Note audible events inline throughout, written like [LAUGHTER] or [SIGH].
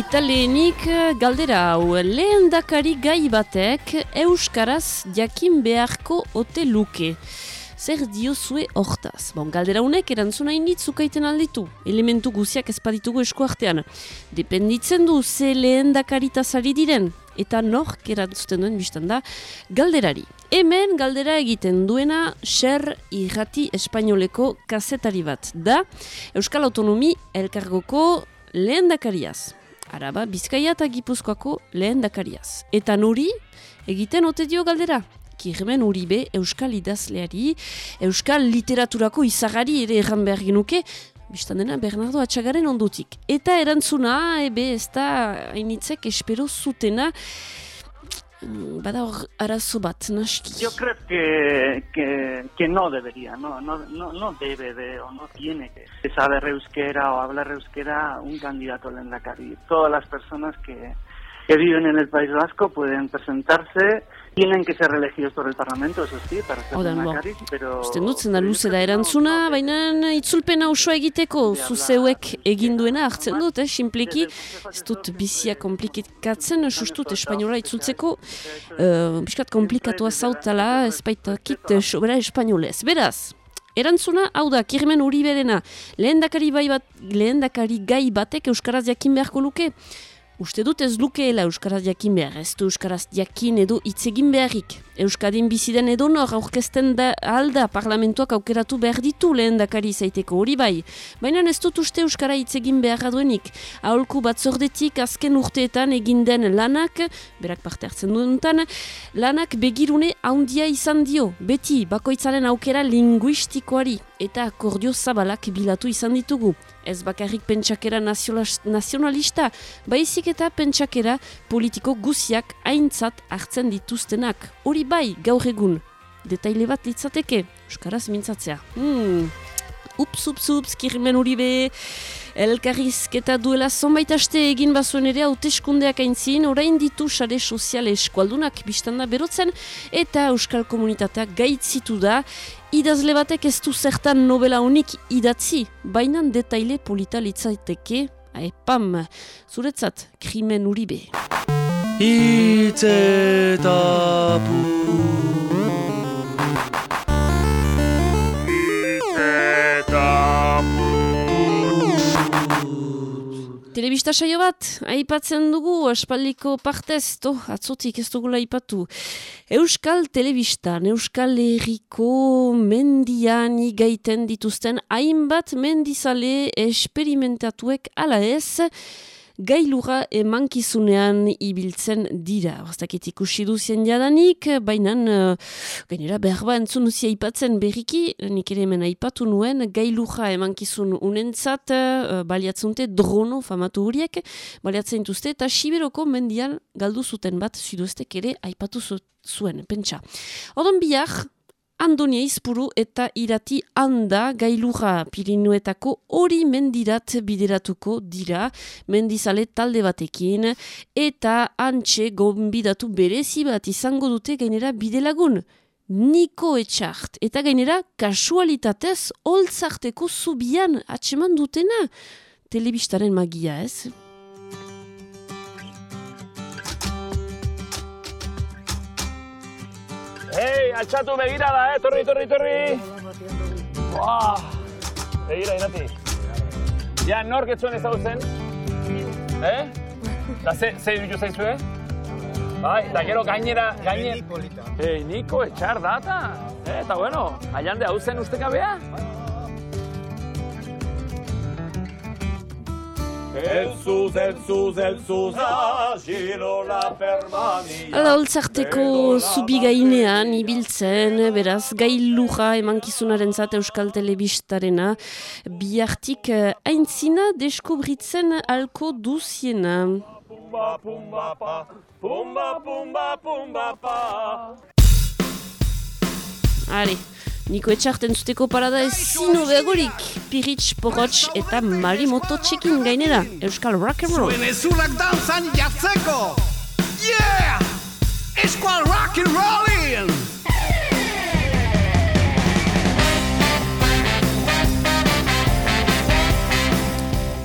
Eta lehenik galdera hau, lehen dakari gai batek Euskaraz jakin beharko ote luke. Zer diozue hortaz? Bon, galdera honek erantzuna inditzukaiten alditu. Elementu guziak ezpaditugu esku artean. Dependitzen du ze lehen dakaritazari diren. Eta nork erantzuten duen biztan da galderari. Hemen galdera egiten duena xer irrati espainoleko kazetari bat. Da, Euskal Autonomi elkargoko lehen dakariaz. Araba, Bizkaia eta Gipuzkoako lehen dakariaz. Eta nori, egiten ote dio galdera. Kirmen Uribe Euskal idazleari, Euskal literaturako izagari ere erran behar genuke, biztan dena Bernardo Atxagaren ondutik. Eta erantzuna, ebe ez da hainitzek espero zutena, Mm. Yo creo que, que, no debería, no, no, no, no debe de, o no tiene que saber euskera o hablar euskera un candidato en la calle. Todas las personas que, que viven en el País Vasco pueden presentarse tienen que ser elegidos por el Parlamento, eso sí, para ser lehendakari, pero... Uste dutzen da luze da erantzuna, baina itzulpena usua egiteko, zuzeuek eginduena hartzen dut, eh, simpliki, ez dut bizia komplikatzen, sustut espainola itzultzeko, uh, biskat komplikatua zautala, ez baita kit sobera espainolez. Beraz, Erantzuna, hau da, kirmen hori berena, lehendakari, bai bat, lehendakari gai batek Euskaraz jakin beharko luke, Uste dut ez lukeela Euskaraz jakin behar, ez du Euskaraz jakin edo itzegin beharrik. Euskadin biziden edo nor aurkezten da alda parlamentuak aukeratu behar ditu lehen dakari zaiteko hori bai. Baina ez dut uste Euskara itzegin behar duenik. Aholku bat zordetik azken urteetan egin den lanak, berak parte hartzen duenutan, lanak begirune haundia izan dio, beti bakoitzaren aukera linguistikoari eta akordio zabalak bilatu izan ditugu ez bakarrik pentsakera nazionalista, baizik eta pentsakera politiko guziak aintzat hartzen dituztenak. Hori bai, gaur egun, detaile bat litzateke, Euskaraz mintzatzea. Hmm. Ups, ups, ups, kirmen hori be, elkarrizketa duela zonbait aste egin bazuen ere hauteskundeak aintzin, orain ditu sare soziale eskualdunak biztanda berotzen, eta Euskal Komunitateak gaitzitu da, idazle batek ez du zertan novela unik idatzi, baina detaile polita litzaiteke, aepam, zuretzat, krimen uribe. Itzetapu Telebista saio bat, aipatzen dugu, espaldiko partez, to, atzotik ez dugula aipatu. Euskal Telebistan, Euskal Herriko mendian igaiten dituzten, hainbat mendizale esperimentatuek ala ez, gailura emankizunean ibiltzen dira. Bastakit ikusi duzien jadanik, baina uh, gainera behar ba entzun duzia ipatzen berriki, nik ere hemen aipatu nuen, gailura emankizun unentzat uh, baliatzunte drono famatu horiek, baliatzen duzte, eta siberoko mendian galdu zuten bat, ziduztek ere aipatu zuen, pentsa. Odon bihar, Andonia izpuru eta irati handa gailurra pirinuetako hori mendirat bideratuko dira mendizale talde batekin eta antxe gombidatu berezi bat izango dute gainera bidelagun. Niko etxart eta gainera kasualitatez holtzarteko zubian atseman dutena. Telebistaren magia ez? Hei, altxatu begira da, eh? Torri, torri, torri! Buah! Begira, inati. Ja, nork etzuen ez zen? Eh? Da, ze, ze dutu zaizu, eh? Bai, da gero gainera, gainera... Hei, Niko, etxar data! Eh, eta bueno, aian de hau zen ustekabea? Elzuz, elzuz, elzuz, agirola permania. Ala holtzarteko zubi gainean ibiltzen, beraz, gailuja emankizunaren zate Euskal Telebistarena, biartik eh, aintzina deskubritzen alko duziena. Pumba, pumba, pa, pumba, pumba, pumba, pa. Are, Niko etxarten zuteko parada ez zino behagorik, Piritz, Porotx eta Marimoto txekin gainera, Euskal Rock and Roll. Zuen ezulak danzan jartzeko! Yeah! Euskal Rock and Rollin!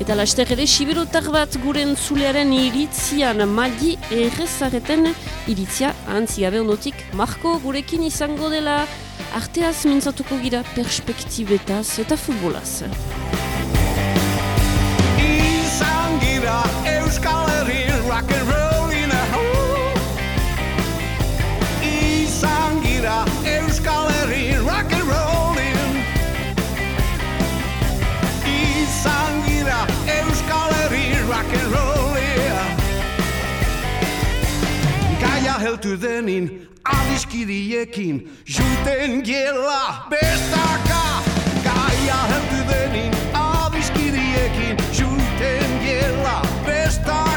Eta laster ere, siberotar bat guren zulearen iritzian magi errezareten iritzia gabe ondotik. Marko gurekin izango dela arteaz mintzatuko gira perspektibetaz eta futbolaz. Izan gira Euskal Herri rock and roll in a hole Izan gira Euskal Herri rock and roll in. Izan gira Euskal Herri rock and roll in. Gaia heltu denin is kiriekin Junten giela bezaka Gaia heldu denin Adiskiriekin Junten giela bezaka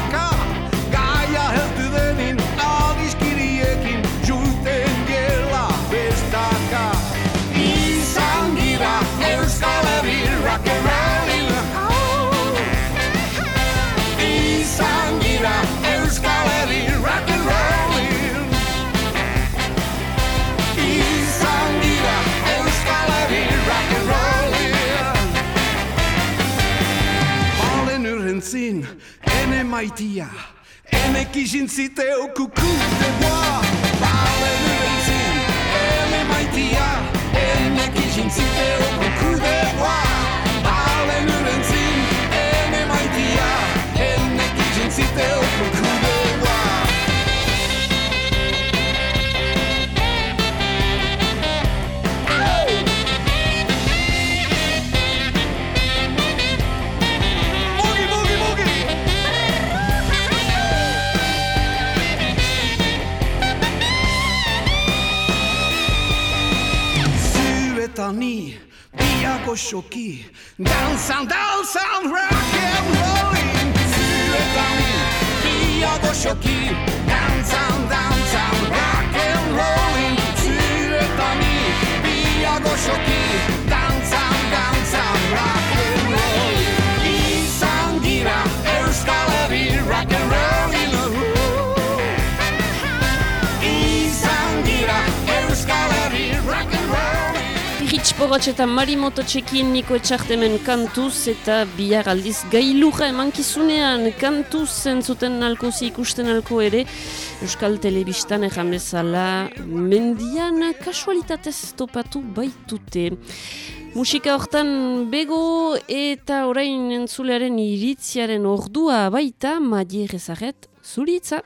maitia, ene kizintziteu kukute boa. Bale nuren zin, ene maitia, ene kizintziteu kukute ni go shoki Dansan, dansan, rock and rollin' Sureta ni Viago shoki Dansan, dansan, rock and rollin' Sureta ni Viago shoki Borratx eta Marimoto txekin niko etxartemen kantuz eta bihar aldiz gailurra emankizunean kantuz zentzuten nalkozi ikusten alko ere Euskal Telebistan bezala mendian kasualitatez topatu baitute. Musika hortan bego eta orain entzulearen iritziaren ordua baita Madier ezaret zuritza.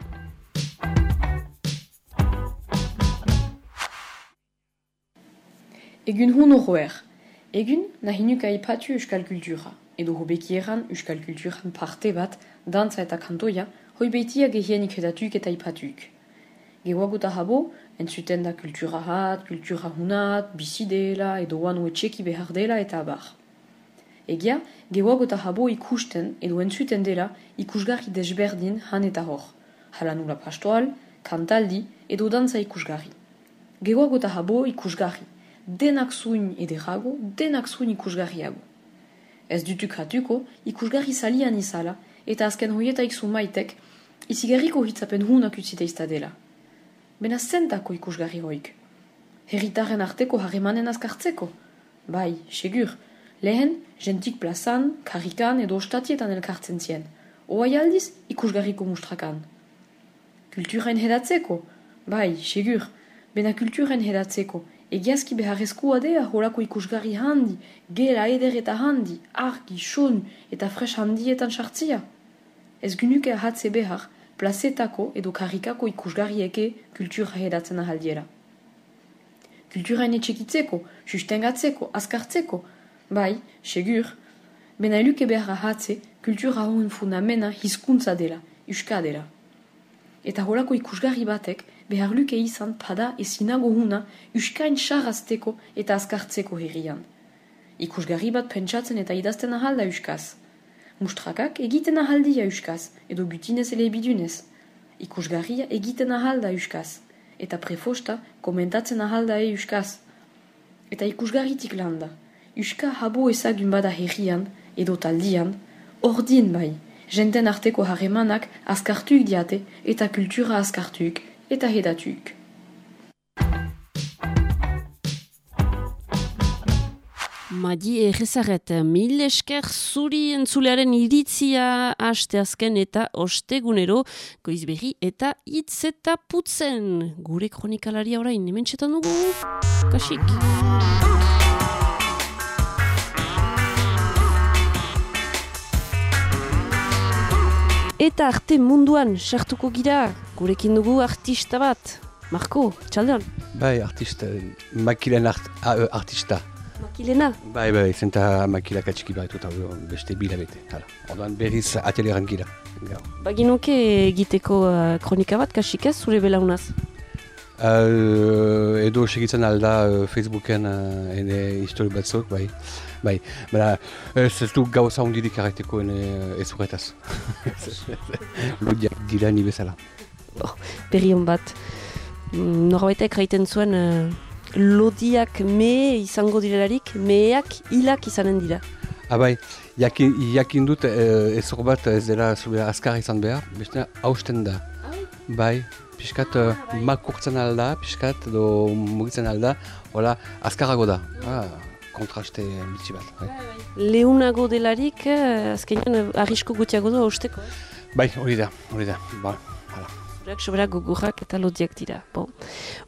Egun hun horroer. Egun nahinuk aipatu euskal kultura. Edo hobeki eran euskal kulturan parte bat, dantza eta kantoia, hoi behitia gehienik edatuk eta aipatuk. Gehuaguta habo, entzuten da kultura hat, kultura hunat, bizi dela, edo wanu etxeki behar dela eta abar. Egia, gehuaguta habo ikusten edo entzuten dela ikusgarri desberdin han eta hor. Halanula pastoal, kantaldi edo dantza ikusgarri. Gehuaguta habo ikusgarri denak zuin ederago, denak zuin ikusgarriago. Ez dutuk hatuko, ikusgarri salian izala, eta azken hoietaik zumaitek, izigarriko hitzapen hunak utzite iztadela. Bena zentako ikusgarri hoik. Herritaren arteko harremanen azkartzeko. Bai, segur, lehen, gentik plazan, karikan edo ostatietan elkartzen zien. Oai aldiz, ikusgarriko mustrakan. Kulturen hedatzeko. Bai, segur, bena kulturen hedatzeko, Egiazki beharrezkoa dea horako ikusgarri handi, gela eder eta handi, argi, son eta fres handietan sartzia. Ez gynuke ahatze behar, plazetako edo karikako ikusgarrieke kultura hedatzen ahaldiera. Kultura txekitzeko, sustengatzeko, askartzeko, bai, segur, bena eluke behar ahatze kultura hoen fundamena hizkuntza dela, uska dela. Eta horako ikusgarri batek, behar luke izan pada ezinago huna uskain sarrazteko eta azkartzeko herrian. Ikusgarri bat pentsatzen eta idazten ahalda uskaz. Mustrakak egiten ahaldia uskaz, edo gutinez ele bidunez. Ikusgarria egiten ahalda uskaz, eta prefosta komentatzen ahalda e uskaz. Eta ikusgarritik landa, uska habo ezagun bada herrian, edo taldian, ordien bai, jenten arteko harremanak azkartuik diate eta kultura azkartuik, eta hedatuk. Madi egezaret, mil esker zuri entzulearen iritzia asteazken eta ostegunero goizberri eta hitz eta putzen. Gure kronikalaria orain, hemen txetan dugu, kasik. Eta arte munduan sartuko gira, gurekin dugu artista bat. Marko, txaldean. Bai, artista, makilen art, a, artista. Makilena. Bai, bai, zenta makilak atxiki bat eta beste bilabete. Hala. Orduan berriz ateleran gira. Gaur. Baginuke egiteko uh, kronika bat, kasik ez, zure belaunaz. Uh, edo segitzen alda uh, Facebooken uh, ene histori batzuk, bai. Bai, bera, ez ez du gauza hundirik arreteko ene uh, ezuretaz. [LAUGHS] Ludiak dira ni bezala. Oh, berri hon bat. Mm, Norbaitek raiten zuen uh, lodiak me izango direlarik, meak hilak izanen dira. Ah, bai, jakin, jakin dut uh, ez hor bat ez dela azkar izan behar, beste hausten da. Bai, pixkat uh, makurtzen alda, pixkat edo mugitzen alda, hola, azkarrago da. Ah, kontraste bitxi bat. Bai. Leunago delarik, uh, azkenean arrisko gutiago da hausteko. bai, hori da, hori da. Ba, hala. Zurak sobera gogurrak eta lodiak dira. Bon.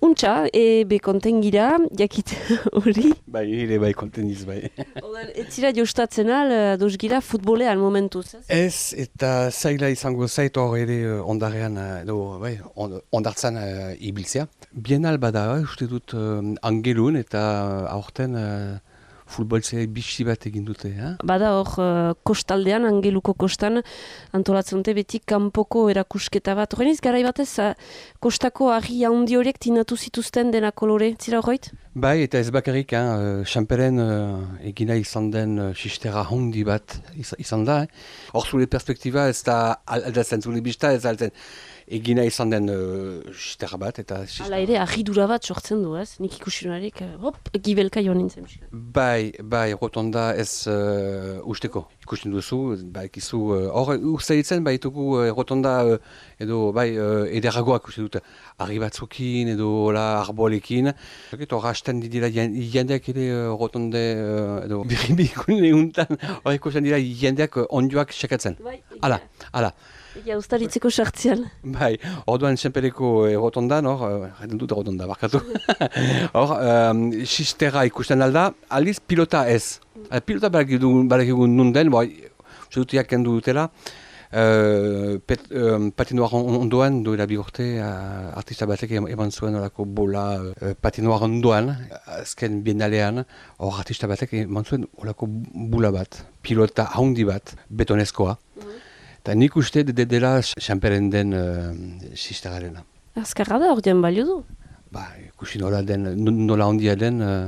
Untxa, e, be konten gira, jakit [LAUGHS] hori. Bai, ere bai, konteniz bai. [LAUGHS] Odan, Ez zira jostatzen al, ados gira futbolean momentuz, ez? Ez, eta zaila izango zait hor ere uh, ondarean, uh, edo, bai, on, ondartzan uh, ibiltzea. Bienal bada, uh, uste dut uh, angelun eta aurten uh, futbolzea bixi bat egin dute. Eh? Bada hor, uh, kostaldean, angeluko kostan, antolatzen dute beti kanpoko erakusketa bat. Horren garai batez, uh, kostako argi handi horiek tinatu zituzten dena kolore, zira horreit? Bai, eta ez bakarrik, hein, uh, Champeren uh, egina izan den uh, sistera handi bat iz- izan da. eh. Hor zure perspektiba ez da al- aldatzen, zure bista ez aldatzen egina izan den uh, bat. Eta Hala ere, argidura bat sortzen du, ez? Nik ikusionarik, uh, hop, gibelka joan nintzen. Bai, bai, rotonda ez uh, usteko. Ikusten duzu, bai, uh, hor, uste ditzen, bai, ditugu uh, rotonda uh, edo, bai, uh, ederagoak uste dut, argi batzukin edo, la, arbolekin. Eta hor, hasten dira jen- jendeak ere uh, rotonde, uh, edo, hor ikusten dira jendeak uh, ondioak sekatzen. Bai, Hala, hala. Ja, ustaritzeko sartzean. Bai, orduan senpereko eh, rotondan, [LAUGHS] hor, eh, jaten dut rotonda, barkatu. hor, um, sistera ikusten alda, aldiz pilota ez. Eh, pilota balakigu nun den, boi, uste dut jaken dutela, uh, pet, um, patinoar on- ondoan, duela bi urte, uh, artista batek em- eman zuen olako bola uh, patinoar ondoan, azken bienalean, hor artista batek eman zuen olako bula bat, pilota haundi bat, betonezkoa. Eta nik uste de dela xamperen den uh, sisterarena. Azkarra da, ordean balio du. Ba, ikusi nola den, nola handia den uh,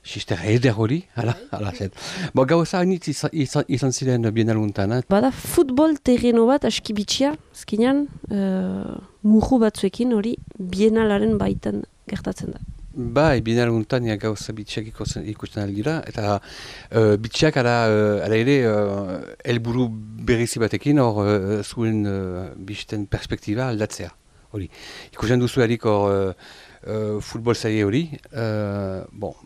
sister eder hori, hala, hala zen. Ba, gauza hainitz izan, izan, izan ziren bienaluntan, eh? Bada futbol terreno bat askibitxia, azkenean, uh, murru batzuekin hori bienalaren baitan gertatzen da. Bai, bienaluntan ja gauza bitxiak ikusten, aldira, eta uh, bitxiak ara, uh, ara ere uh, helburu berezi batekin hor uh, zuen uh, bisten perspektiba aldatzea. Hori, ikusten duzu erik hor uh, uh, futbol zaie hori, uh, bon,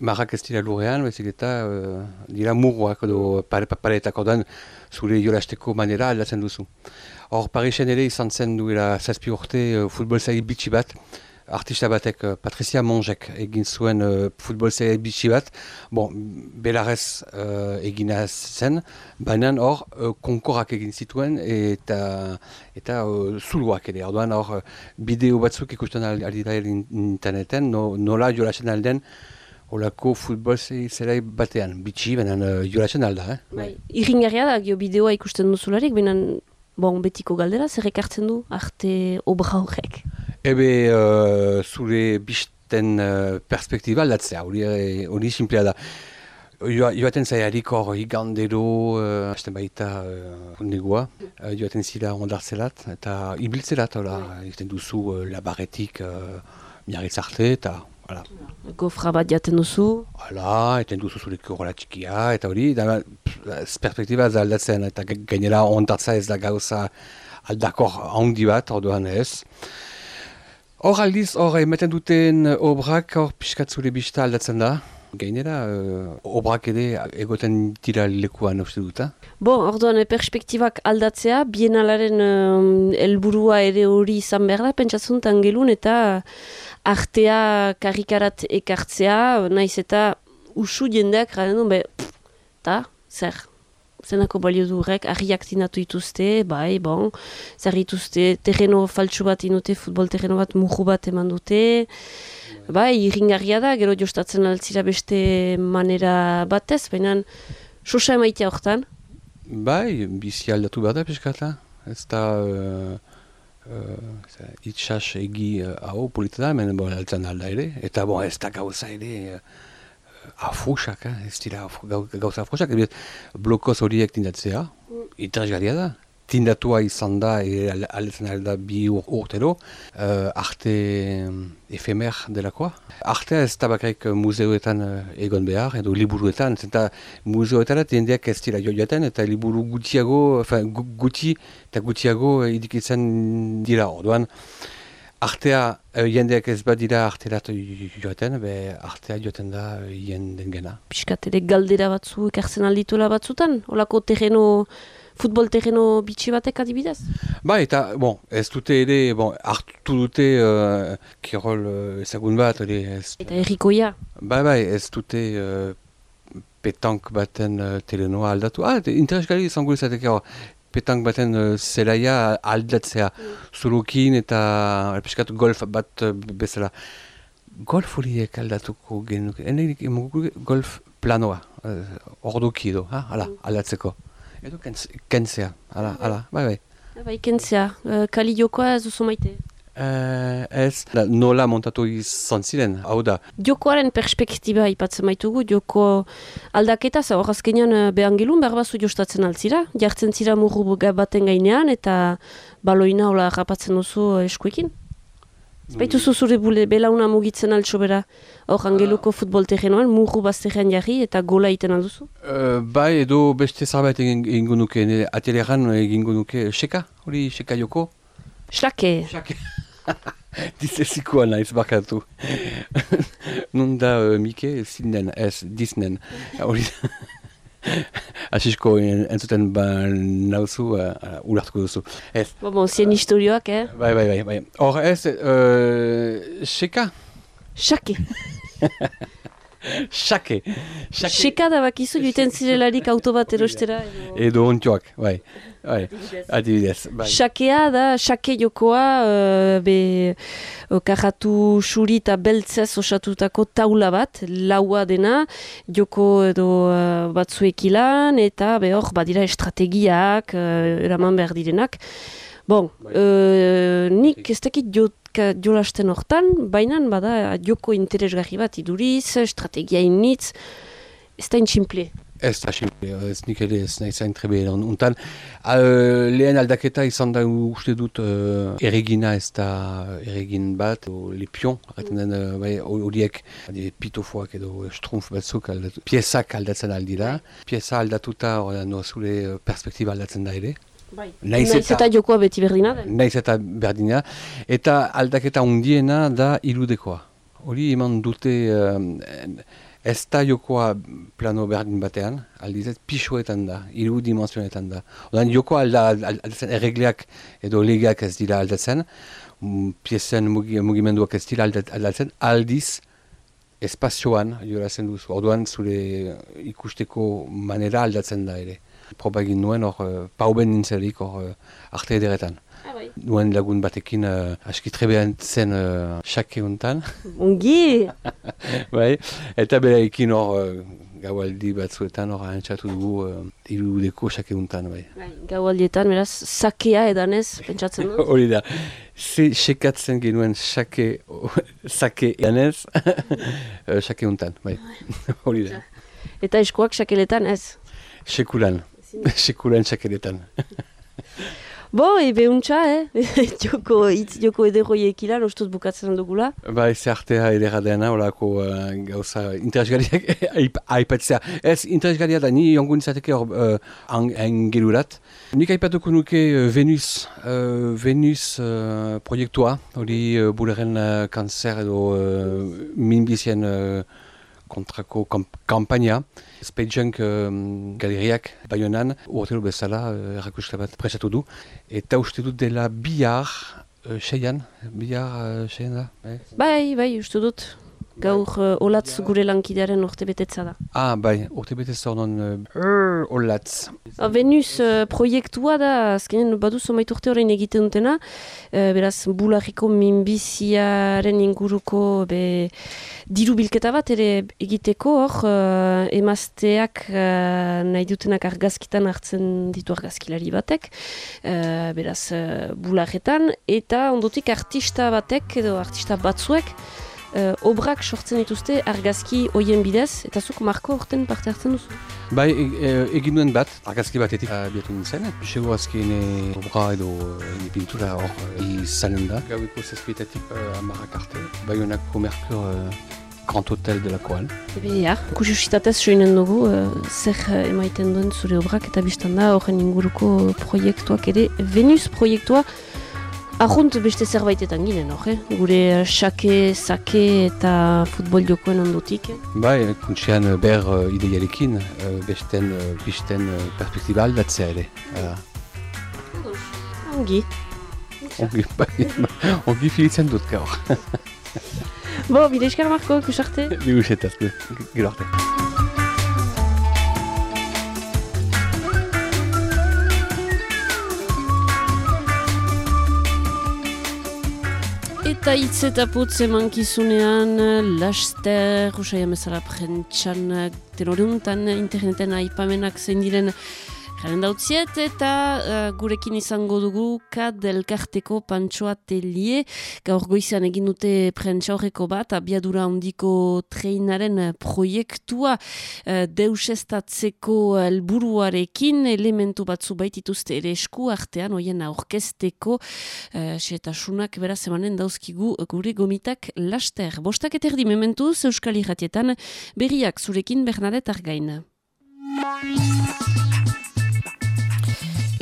marrak ez dira lurrean, bezik eta uh, dira murroak edo pare, paretak ordan zure jolasteko manera aldatzen duzu. Hor, Parisen ere izan zen duela zazpi urte uh, futbol zaie bitxi bat, artista batek, uh, Patricia Mongek egin zuen uh, futbol zaie bitxi bat, bon, belarez uh, egina zen, baina hor uh, konkorrak egin zituen eta eta uh, zuluak ere. Orduan hor uh, bideo batzuk ikusten ari da in- interneten, no, nola jolasen alden Olako futbol ze- zelai batean, bitxi, baina uh, jolasen alda, eh? Bai. Irringarria da, gio bideoa ikusten duzularik, benen, bon, betiko galdera, zer ekartzen du arte obra horrek. Ebe uh, zure bisten uh, perspektiba aldatzea, hori eh, hori simplea da. Joa- Joaten zaiarik hor igandero, uh, hasten baita uh, negoa, uh, joaten zira ondartzelat, eta ibiltzelat, hola, egiten duzu uh, labarretik uh, miarritz arte, eta Hala, Gofra bat jaten duzu, hala, eten duzu zure korola txikia, eta hori, da, perspektiba ez da aldatzen, eta ga- gainera ondartza ez da gauza aldakor handi bat, orduan ez. Hor aldiz, hor ematen duten obrak, hor pixkat zure bista aldatzen da. Gainera, uh, obrak ere egoten dira lekuan uste dut, Bo, orduan, perspektibak aldatzea, bienalaren um, helburua ere hori izan behar da, pentsatzen gelun eta artea karikarat ekartzea, naiz eta usu jendeak, garen duen, eta, zer, zenako balio durek, arriak zinatu ituzte, bai, bon, zer ituzte, terreno faltsu bat inute, futbol terreno bat muju bat eman dute, bai, irringarria da, gero jostatzen altzira beste manera batez, baina, sosa emaitea hortan, Bai, bizi aldatu behar da peskata. Ez da uh, uh, itxas egi hau uh, polita da, hemen bon, altzen alda ere. Eta bon, ez da gauza ere uh, afusak, eh? ez dira gauza afusak. Blokoz horiek tindatzea, mm. interesgarria da tindatua izan da, e, aletzen alda bi ur, urtero, uh, arte efemer delakoa. Artea ez da bakarik muzeoetan uh, egon behar, edo liburuetan, zenta muzeoetan jendeak ez dira joaten, eta liburu gutiago, guti eta gutiago idikitzen dira orduan. Artea jendeak ez badira arterat joaten, be artea joaten da jenden gena. Piskat ere galdera batzu ekartzen alditula batzutan, olako terreno futbol terreno bitxi batek adibidez? Ba, eta, bon, ez dute ere, bon, hartu dute uh, kirol uh, ezagun bat, ere, ez... Eta errikoia? Ba, bai, ez dute uh, petank baten uh, telenoa aldatu. Ah, interesgarri izango izateke hor, petank baten uh, zelaia aldatzea, mm. zurukin eta piskat golf bat uh, bezala. Golf horiek aldatuko genuke, ene golf planoa, uh, orduki edo, ha, ala, mm. aldatzeko. Edo kentzea, ala, ala, bai, bai. Bai, kentzea, uh, kali jokoa ez duzu maite? Uh, ez, da, nola montatu izan ziren, hau da. Jokoaren perspektiba ipatzen maitugu, joko aldaketa, za hor azkenean uh, behan gelun, behar bazu jostatzen altzira, jartzen zira murru baten gainean, eta baloina hola rapatzen duzu eskuekin. Baitu zuzure bule belauna mugitzen altso bera, hor angeluko uh, futbol terrenoan, murru bazterrean jarri eta gola iten alduzu? Uh, bai, edo beste zarbait egingo nuke, ateleran egingo nuke, seka, hori seka joko? Xake. Xake. Dizezikoa naiz bakatu. Nun da uh, Mike, zinden, ez, diznen. Hori Asisko entzuten ba nauzu uh, ulartuko duzu. Ez. Bo, bon, zien historioak, eh? Bai, bai, bai. bai. Hor ez, uh, xeka? Xake. Xake. Xeka da bakizu joiten zirelarik auto bat erostera. Edo ontioak, bai. Bai, adibidez. Bai. Xakea da, xake jokoa, uh, be, uh, kajatu xuri eta beltzez osatutako taula bat, laua dena, joko edo uh, batzuek ilan, eta behor, badira estrategiak, uh, eraman behar direnak. Bon, bai. uh, nik ez dakit jolasten hortan, baina bada joko interesgarri bat iduriz, estrategia initz, ez da intximple. Ez da simple, ez nik ere ez nahi zain trebe untan. Uh, lehen aldaketa izan da uste dut uh, erregina ez da erregin bat, o lepion, arretan den uh, bai, horiek uh, pitofoak edo strumf batzuk aldatu. Piezak aldatzen aldira, pieza aldatuta no, zure perspektiba aldatzen da ere. Bai. Naiz eta, eta jokoa beti berdina da. Naiz eta berdina. Eta aldaketa undiena da irudekoa. Hori eman dute... Uh, Ez da jokoa plano berdin batean, aldiz ez pixoetan da, iru dimenzionetan da. Odan joko alda, aldatzen erregleak edo legeak ez dira aldatzen, mm, piezen mugimenduak ez dira aldatzen, aldiz espazioan jorazen duzu. Orduan zure ikusteko manera aldatzen da ere. Probagin nuen hor, uh, pauben nintzelik hor, uh, arte ederetan. Bai. Nuen lagun batekin uh, aski trebean zen uh, xake untan. Ungi! [LAUGHS] [LAUGHS] bai, eta bera ekin hor uh, gaualdi batzuetan hor antxatu dugu uh, irudeko xake untan. Bai. Bai, gaualdietan, beraz, sakea edanez, pentsatzen du? [LAUGHS] Hori da, ze xekatzen genuen xake, sake edanez, xake untan, bai. Hori da. Eta eskuak xakeletan ez? Sekulan, [LAUGHS] sekulan xakeletan. [LAUGHS] Bo, ebe untxa, eh? [LAUGHS] joko, itz joko ederroiek ilan, ostuz bukatzen dugula. Ba, ez artea edera dena, olako uh, gauza interesgariak aipatzea. Ez interesgaria da, ni jongun izateke hor uh, angelurat. Nik aipatuko nuke uh, Venus, uh, Venus uh, proiektua, hori uh, buleren uh, kanzer edo uh, minbizien uh, kontrako kampaina. Space Junk um, galeriak baionan, urtero bezala uh, errakuste bat presatu du. Eta uste dut dela bihar, uh, seian, bihar uh, seian da? Eh? Bai, bai, uste dut gaur uh, olatz gure lankidearen urte betetza da. Ah, bai, urte betetza honon uh, olatz. Ah, Venus uh, proiektua da, azkenean badu zomait urte horrein egiten dutena, uh, beraz, bularriko minbiziaren inguruko be, diru bilketa bat ere egiteko hor, uh, emazteak uh, nahi dutenak argazkitan hartzen ditu argazkilari batek, uh, beraz, uh, bularretan, eta ondotik artista batek edo artista batzuek, uh, obrak sortzen dituzte argazki hoien bidez, eta zuk marko horten parte hartzen duzu? Bai, e, e, egin duen bat, argazki batetik abiatu nintzen, sego azken obra edo e, pintura hor izanen da. Gaueko zazpietatik uh, amarrak arte, bai honako merkur uh, Grand Hotel de la Koal. Ebe, ja, kusiositatez joinen dugu, uh, zer uh, emaiten duen zure obrak eta biztan da horren inguruko proiektuak ere, Venus proiektua, Ahunt beste zerbaitetan ginen, eh? gure xake, sake eta futbol jokoen ondotik. Bai, kuntxean eh, ber uh, ideiarekin, uh, besten, uh, bisten uh, perspektiba aldatzea ere. Uh. Ongi. Ongi, [LAUGHS] bai, ongi filitzen dut gaur. Bo, bide eskar marko, kusarte? Bi gusetaz, gero arte. Eta hitz eta putz eman kizunean, laster, usai amezala prentxan, tenoruntan, interneten aipamenak zein diren Jaren dautziet eta uh, gurekin izango dugu kad elkarteko pantsoa telie. Gaur goizan egin dute prentsa horreko bat, abiadura handiko treinaren proiektua uh, deusestatzeko helburuarekin elementu batzu baitituzte ere esku artean, oien aurkesteko uh, setasunak beraz emanen dauzkigu gure gomitak laster. Bostak eterdi mementuz Euskal Iratietan berriak zurekin Bernadet Argain.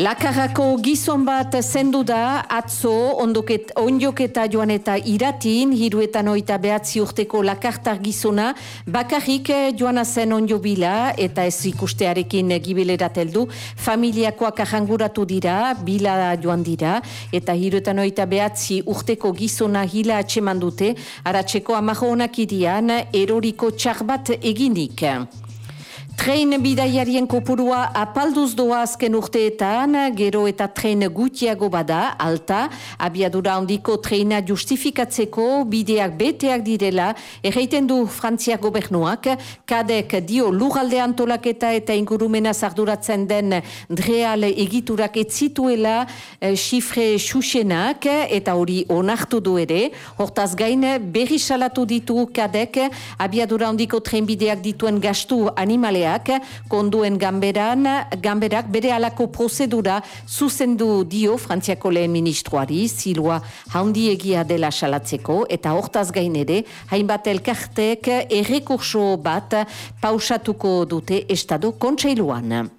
Lakarrako gizon bat zendu da, atzo, ondoket, onjoketa joan eta iratin, hiruetan oita behatzi urteko lakartar gizona, bakarrik joan zen onjo bila, eta ez ikustearekin gibelerat heldu, familiakoak ahanguratu dira, bila joan dira, eta hiruetan oita behatzi urteko gizona hila atseman dute, aratzeko amajo honak irian, eroriko txar bat eginik. Trein bidaiarien kopurua apalduz doa azken urteetan, gero eta tren gutiago bada, alta, abiadura handiko treina justifikatzeko bideak beteak direla, erreiten du Frantziak gobernuak, kadek dio lugalde antolaketa eta ingurumena zarduratzen den dreal egiturak etzituela xifre eh, xuxenak, eta hori onartu du ere, hortaz gain berri salatu ditu kadek, abiadura handiko tren bideak dituen gastu animale konduen gamberan, gamberak bere alako prozedura zuzendu dio Frantziako lehen ministroari, zilua handiegia dela salatzeko, eta hortaz gain ere, hainbat elkartek errekurso bat pausatuko dute estado kontseiluan.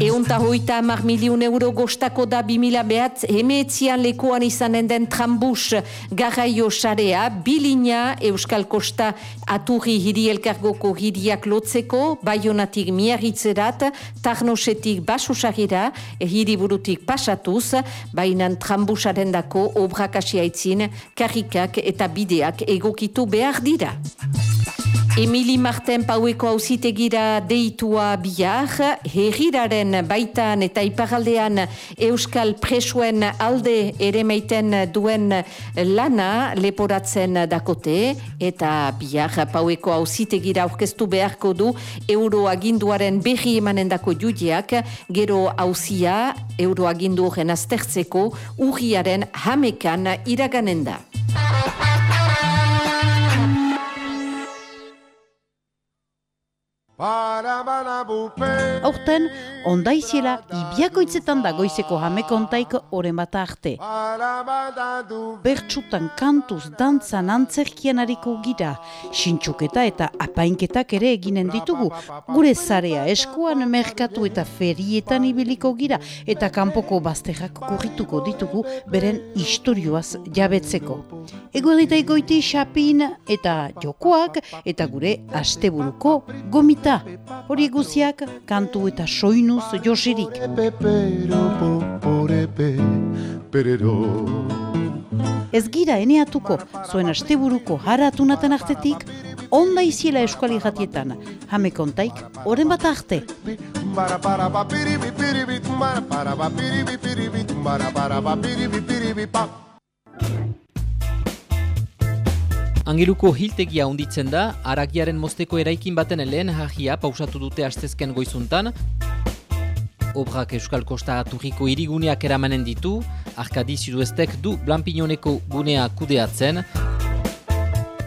Eunta hoita amar miliun euro gostako da bimila behat hemetzian lekuan izanen den trambus garraio sarea bilina Euskal Kosta aturri hiri elkargoko hiriak lotzeko, baionatik miarritzerat, tarnosetik basusagira, hiri burutik pasatuz, bainan trambusaren dako obrakasiaitzin, karikak eta bideak egokitu behar dira. Emili Marten paueko hausitegira deitua bihar, herriraren baitan eta iparaldean Euskal Presuen alde ere meiten duen lana leporatzen dakote, eta bihar paueko hausitegira aurkeztu beharko du euroaginduaren berri emanen dako judiak, gero hausia euroagindu horren aztertzeko urriaren hamekan iraganen da. Para, para, Aurten, ondaiziela ibiakoitzetan da goizeko jamekontaik oren bat arte. Bertsutan kantuz dantzan antzerkian hariko gira, sintxuketa eta apainketak ere eginen ditugu. Gure zarea eskuan merkatu eta ferietan ibiliko gira eta kanpoko bazterrak kurrituko ditugu beren istorioaz jabetzeko. Egoerita egoiti xapin eta jokoak eta gure asteburuko gomita. Hori eguziak kantu eta soinuz josirik. Ez gira eneatuko, zuen asteburuko haratunaten artetik, onda iziela eskuali jatietan, jame kontaik, oren bat arte. Angeluko hiltegia unditzen da, aragiaren mosteko eraikin baten lehen jahia pausatu dute astezken goizuntan. Obrak Euskal Kosta aturriko iriguneak eramanen ditu, Arkadi Zuduestek du Blampignoneko gunea kudeatzen.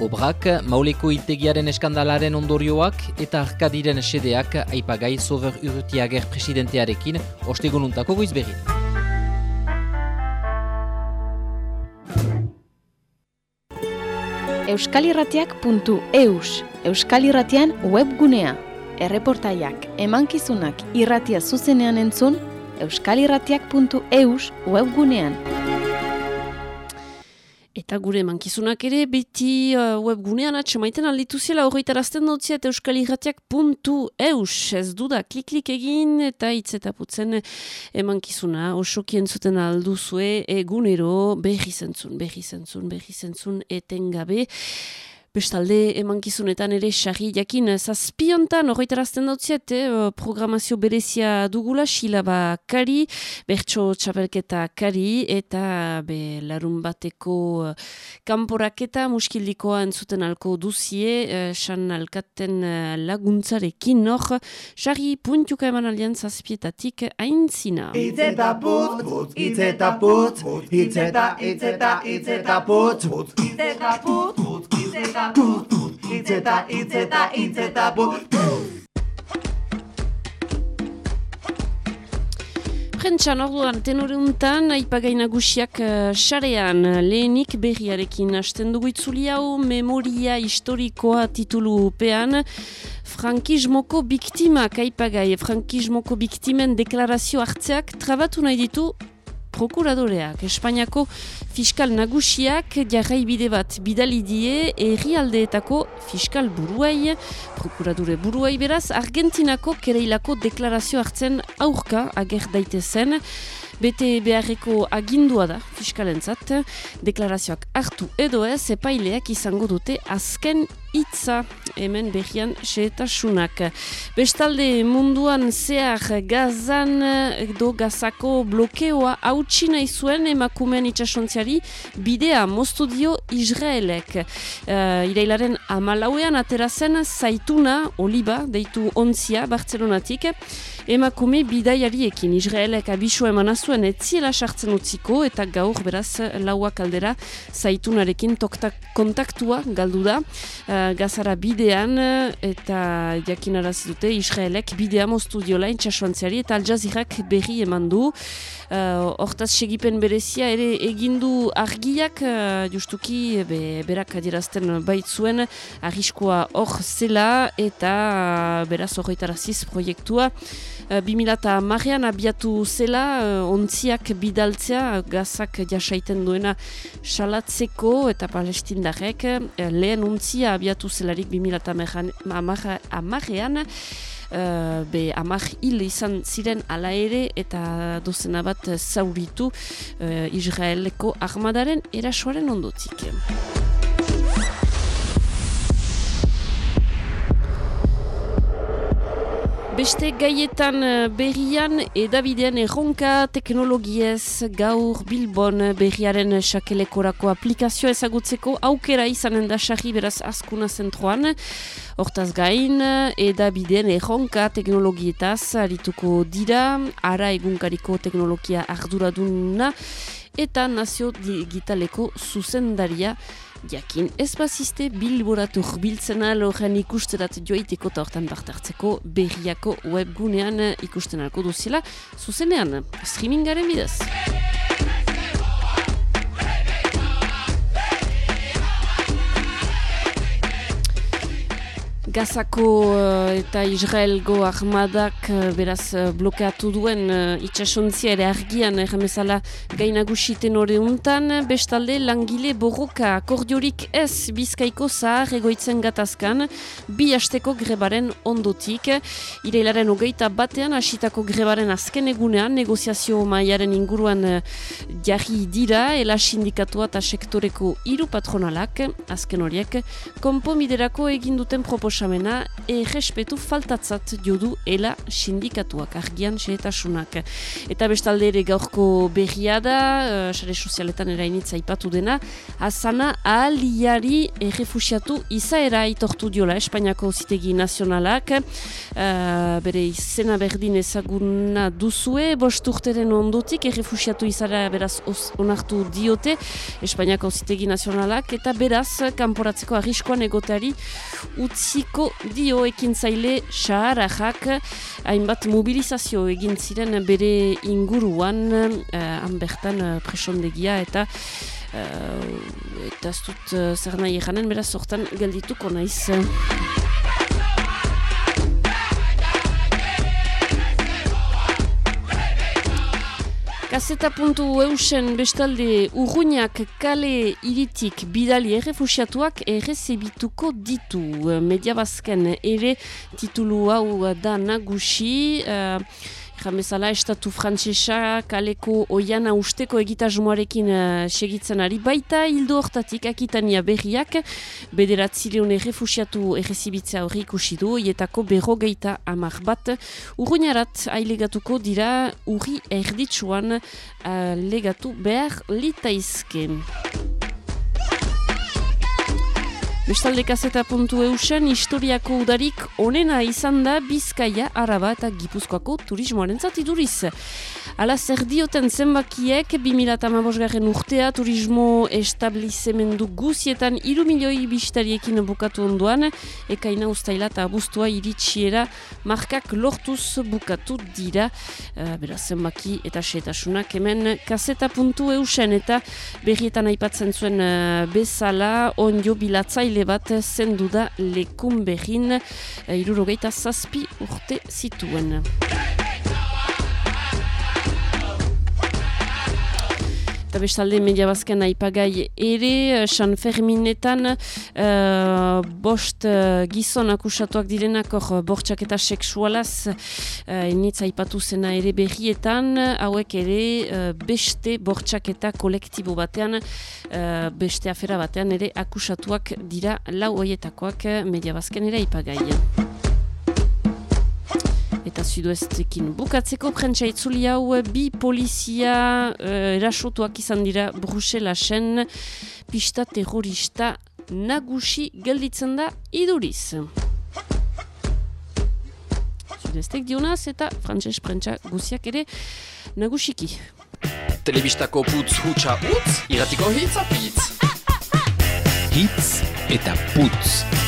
Obrak, mauleko hiltegiaren eskandalaren ondorioak eta Arkadiren esedeak aipagai Sover Urrutiager presidentearekin ostegonuntako goiz euskalirratiak.eus Euskal Irratian webgunea. Erreportaiak, emankizunak irratia zuzenean entzun, euskalirratiak.eus webgunean. Eta gure mankizunak ere beti uh, webgunean atxemaiten alditu zela horretarazten dutziat euskalirratiak.eus ez duda klik-klik egin eta hitz eta putzen emankizuna osokien zuten alduzue egunero berri zentzun, berri zentzun, berri zentzun etengabe. Bestalde emankizunetan ere sarri jakin zazpiontan horretarazten dautziet eh, programazio berezia dugula silaba kari, bertso txapelketa kari eta be, larun bateko uh, kanporaketa muskildikoa entzuten alko duzie uh, san alkaten uh, laguntzarekin nor sarri puntuka eman alian zazpietatik aintzina. Itzeta putz, putz, itzeta putz, itzeta, itzeta, itzeta putz, putz, itzeta putz, putz, itzeta itzeta, itzeta, itzeta, Prentxan orduan tenore untan, aipagai nagusiak xarean uh, lehenik berriarekin hasten dugu itzuli hau memoria historikoa titulu pean. Frankismoko biktimak aipagai, frankismoko biktimen deklarazio hartzeak trabatu nahi ditu prokuradoreak. Espainiako fiskal nagusiak jarrai bide bat bidali die herrialdeetako fiskal buruai, prokuradore buruai beraz, Argentinako kereilako deklarazio hartzen aurka ager daitezen, Bete beharreko agindua da fiskalentzat, deklarazioak hartu edo ez epaileak izango dute azken hitza hemen behian xeetasunak. Bestalde munduan zehar gazan edo gazako blokeoa hautsi nahi zuen emakumean itxasontziari bidea moztu dio Israelek. Uh, irailaren amalauean aterazen zaituna, oliba, deitu onzia, Bartzelonatik, emakume bidaiariekin Israelek abisu eman azuen etziela sartzen utziko eta gaur beraz lauak aldera zaitunarekin kontaktua galdu da. Uh, gazara bidean eta jakin dute Israelek bidea moztu diola intxasuantziari eta aljazirak berri eman du. Uh, hortaz segipen berezia ere egindu argiak uh, justuki be, berak adierazten baitzuen arriskoa hor zela eta uh, beraz horretaraziz proiektua. uh, 2000 marrean abiatu zela uh, ontziak bidaltzea gazak jasaiten duena salatzeko eta palestindarek uh, lehen ontzia abiatu zelarik 2000 marrean uh, be amak hil izan ziren ala ere eta dozena bat zauritu uh, Israeleko armadaren erasoaren ondotik. Beste gaietan eh, berrian edabidean erronka teknologiez gaur Bilbon berriaren sakelekorako aplikazioa ezagutzeko aukera izanen da sarri beraz askuna zentroan. Hortaz gain, edabidean erronka teknologietaz arituko dira, ara egunkariko teknologia arduraduna eta nazio digitaleko zuzendaria jakin ez bazizte bilboratu biltzen horren ikusterat joaiteko eta hortan bartartzeko berriako webgunean ikusten alko duzela zuzenean, streamingaren bidez. Gazako uh, eta Israelgo armadak uh, beraz uh, blokeatu duen itxasontzia ere argian erramezala gainagusiten hori untan, bestalde langile borroka akordiorik ez bizkaiko zahar egoitzen gatazkan, bi hasteko grebaren ondotik. Ireilaren hogeita batean hasitako grebaren azken egunean negoziazio maiaren inguruan jarri dira, ela sindikatua eta sektoreko hiru patronalak, azken horiek, konpomiderako eginduten proposan proposamena errespetu faltatzat jodu ela sindikatuak, argian xeretasunak. Eta bestalde ere gaurko berria da, uh, sare sozialetan erainitza ipatu dena, azana ahaliari errefusiatu izaera itortu diola Espainiako zitegi nazionalak, uh, bere izena berdin ezaguna duzue, bost urteren ondotik errefusiatu izaera beraz onartu diote Espainiako zitegi nazionalak, eta beraz kanporatzeko arriskoan egoteari utzi Ko dio ekintzaile saharajak hainbat mobilizazio egin ziren bere inguruan uh, han bertan uh, presondegia eta uh, eta ez dut uh, zer nahi eganen beraz sortan geldituko naiz. Gazeta puntu eusen bestalde urruñak kale iritik bidali errefusiatuak errezebituko ditu. Media ere titulu hau da nagusi... Uh, Jamezala, estatu frantsesa kaleko oiana usteko egitasmoarekin uh, segitzen ari baita, hildo hortatik akitania berriak, bederatzileun errefusiatu errezibitzea hori ikusi du, ietako berrogeita amar bat, urruinarat ailegatuko dira urri erditsuan uh, legatu behar litaizke. Bestalde kaseta puntu eusen, historiako udarik onena izan da Bizkaia, Araba eta Gipuzkoako turismoaren zatiduriz. Ala zer dioten zenbakiek, 2008 garren urtea turismo establizemendu guzietan iru milioi bistariekin bukatu onduan, ekaina ustaila eta abuztua iritsiera markak lortuz bukatu dira. Uh, beraz, zenbaki eta setasunak hemen kaseta puntu eusen eta berrietan aipatzen zuen uh, bezala onjo bilatzaile bat zendu da lekun berrin uh, irurogeita zazpi urte zituen. Eta bestalde media bazken aipagai ere, eh, San Ferminetan uh, bost uh, gizon akusatuak direnak hor bortxak eta seksualaz uh, enitza aipatu zena ere berrietan, hauek ere uh, beste bortxak eta kolektibo batean, uh, beste afera batean ere akusatuak dira lau hoietakoak media bazken ere aipagai eta zuduestekin bukatzeko prentsa itzuli hau bi polizia uh, erasotuak izan dira Bruselasen pista terrorista nagusi gelditzen da iduriz. Zuduestek dionaz eta frantses prentsa guziak ere nagusiki. Telebistako putz hutsa utz, iratiko hitz apitz. Hitz eta putz.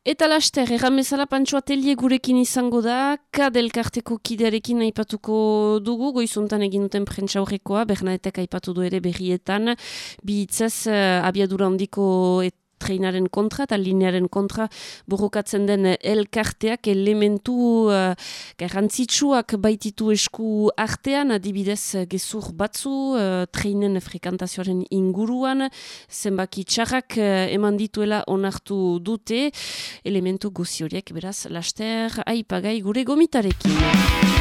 Eta laster, erramezala pantsoa telie gurekin izango da, kadelkarteko kidearekin aipatuko dugu, goizuntan egin duten prentsa horrekoa, bernaetek aipatu du ere berrietan, bi hitzez uh, abiadura handiko et treinaren kontra eta linearen kontra borrokatzen den elkarteak elementu uh, baititu esku artean, adibidez gezur batzu uh, treinen frekantazioaren inguruan, zenbaki txarrak uh, eman dituela onartu dute, elementu gozi horiek beraz laster aipagai gure gomitarekin.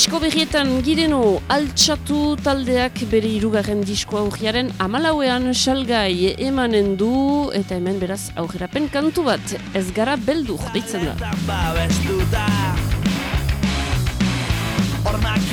Disko berrietan gireno altxatu taldeak bere irugarren disko aurriaren amalauean salgai emanen du eta hemen beraz aurrerapen kantu bat ez gara beldur deitzen da. Hormak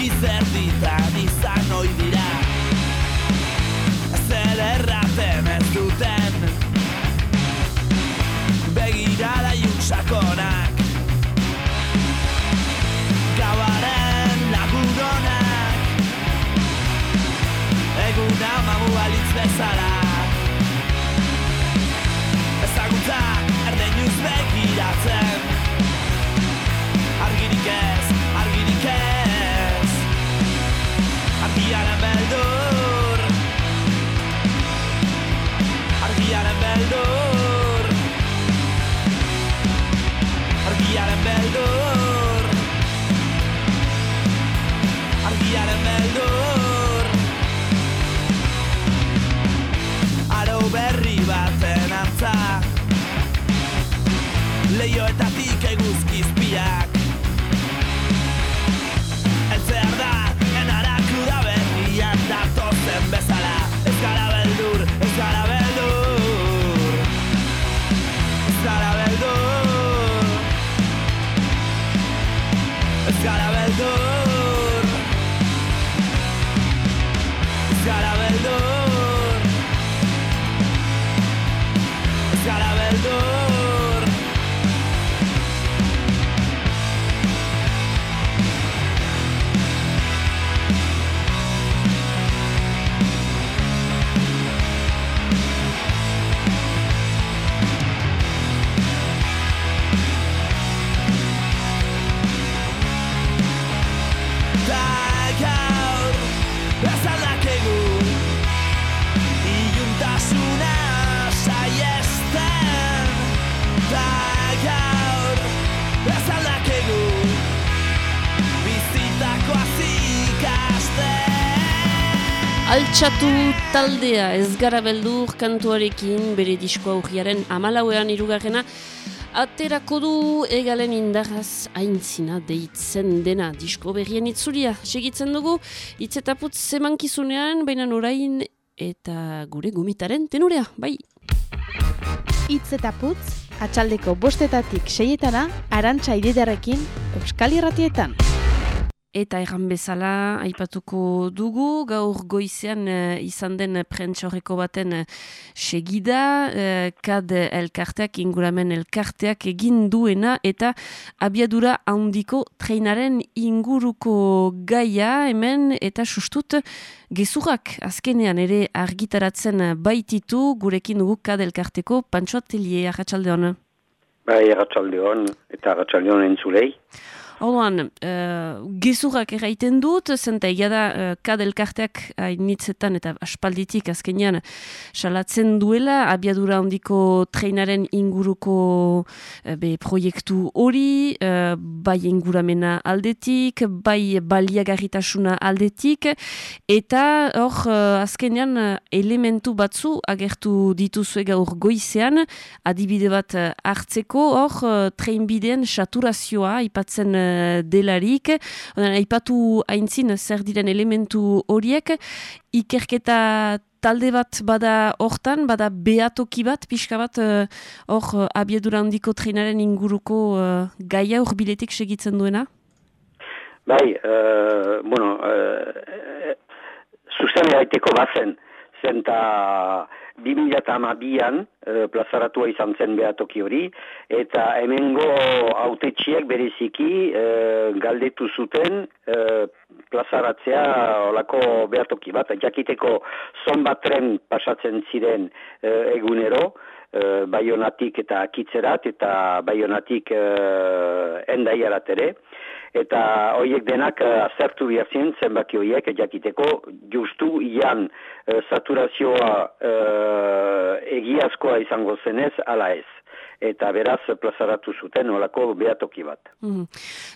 Altxatu taldea ez gara beldur kantuarekin bere diskoa urriaren amalauean irugarrena Aterako du egalen indarraz aintzina deitzen dena disko berrien itzulia. Segitzen dugu, itzetaputz zemankizunean, baina orain eta gure gumitaren tenurea, bai. Itz eta putz, atxaldeko bostetatik seietana, arantxa ididarekin, Euskal Irratietan. Eta erran bezala, aipatuko dugu, gaur goizean eh, izan den prentxorreko baten eh, segida, eh, kad elkarteak, inguramen elkarteak egin duena, eta abiadura handiko treinaren inguruko gaia hemen, eta sustut gezurrak azkenean ere argitaratzen baititu, gurekin dugu kad elkarteko, Pantxo Atelier, arratsalde hona. Bai, arratsalde hon, eta arratsalde hon entzulei. Orduan, uh, gezurrak erraiten dut, zenta egia da uh, kadelkarteak hainitzetan eta aspalditik azkenean salatzen duela, abiadura handiko treinaren inguruko uh, be, proiektu hori, uh, bai inguramena aldetik, bai baliagarritasuna aldetik, eta hor uh, azkenean elementu batzu agertu dituzue gaur goizean, adibide bat hartzeko, hor uh, treinbideen saturazioa ipatzen delarik. Odan, aipatu haintzin zer diren elementu horiek, ikerketa talde bat bada hortan, bada behatoki bat, pixka bat hor uh, abiedura handiko treinaren inguruko uh, gaia urbiletik segitzen duena? Bai, uh, bueno, uh, zuzen daiteko bazen, zenta 2008an uh, plazaratua izan zen behatoki hori, eta hemengo autetxiek bereziki uh, galdetu zuten uh, plazaratzea olako behatoki bat, jakiteko zonbat tren pasatzen ziren uh, egunero, uh, baionatik eta kitzerat, eta baionatik uh, endaiarat ere, eta horiek denak uh, azertu biharzien zenbaki horiek jakiteko justu ian uh, saturazioa uh, egiazkoa izango zenez ala ez eta beraz plazaratu zuten olako behatoki bat. Mm.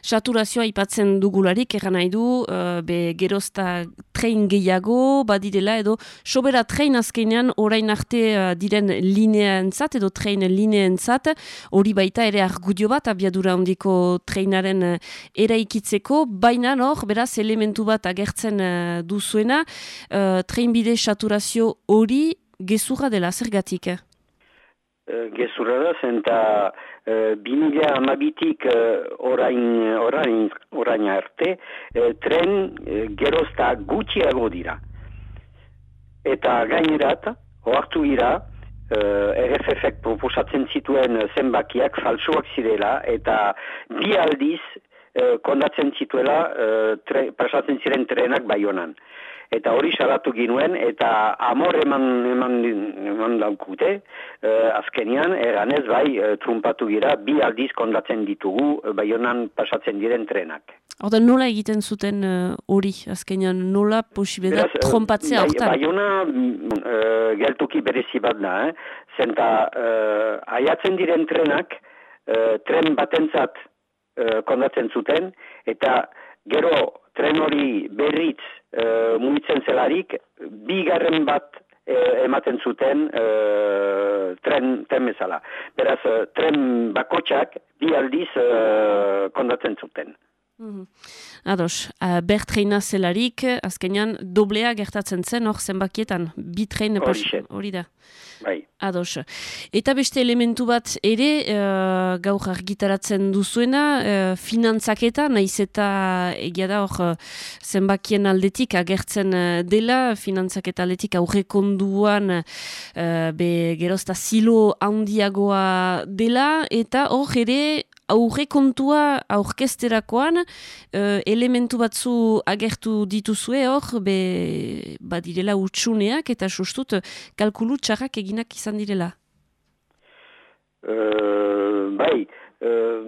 Saturazioa ipatzen dugularik, erran nahi du, uh, be gerozta trein gehiago, badirela edo, sobera trein azkenean orain arte uh, diren lineantzat edo trein lineantzat, hori baita ere argudio bat, abiadura handiko treinaren uh, eraikitzeko, baina hor, beraz, elementu bat agertzen uh, duzuena, uh, treinbide saturazio hori gezurra dela, zergatik? Eh? Gezurra da, zenta uh, bimila amabitik uh, orain, orain, orain arte, uh, tren uh, gerozta gutxiago dira. Eta gainerat, oartu gira, uh, RFF-ek proposatzen zituen zenbakiak falsuak zirela, eta bi aldiz uh, kondatzen zituela uh, tre, pasatzen ziren trenak baionan eta hori salatu ginuen, eta amor eman, eman, eman daukute, uh, azkenian, eranez bai, uh, trumpatu gira, bi aldiz kondatzen ditugu, uh, bai honan pasatzen diren trenak. Horda, nola egiten zuten hori, uh, azkenian, nola posibeda Beraz, trompatzea bai, Bai hona, uh, geltuki berezi bat da, eh? zenta, uh, aiatzen diren trenak, uh, tren batentzat uh, kondatzen zuten, eta gero tren hori berriz uh, mugitzen zelarik, bigarren bat eh, ematen zuten eh, tren, tren bezala. Beraz, eh, tren bakotxak bi aldiz eh, kondatzen zuten. Mhm. Ados, uh, ber treina zelarik, azkenean doblea gertatzen zen hor zenbakietan, bi trein Horixe. hori da. Bai. Ados. Eta beste elementu bat ere, uh, gaur argitaratzen duzuena, uh, finantzaketa, naiz eta egia da hor zenbakien aldetik agertzen uh, dela, finantzaketa aldetik aurrekonduan uh, be gerozta silo handiagoa dela, eta hor ere aurre kontua aurkesterakoan eh, elementu batzu agertu dituzue hor be badirela utxuneak eta sustut kalkulu txarrak eginak izan direla. Uh, bai, uh,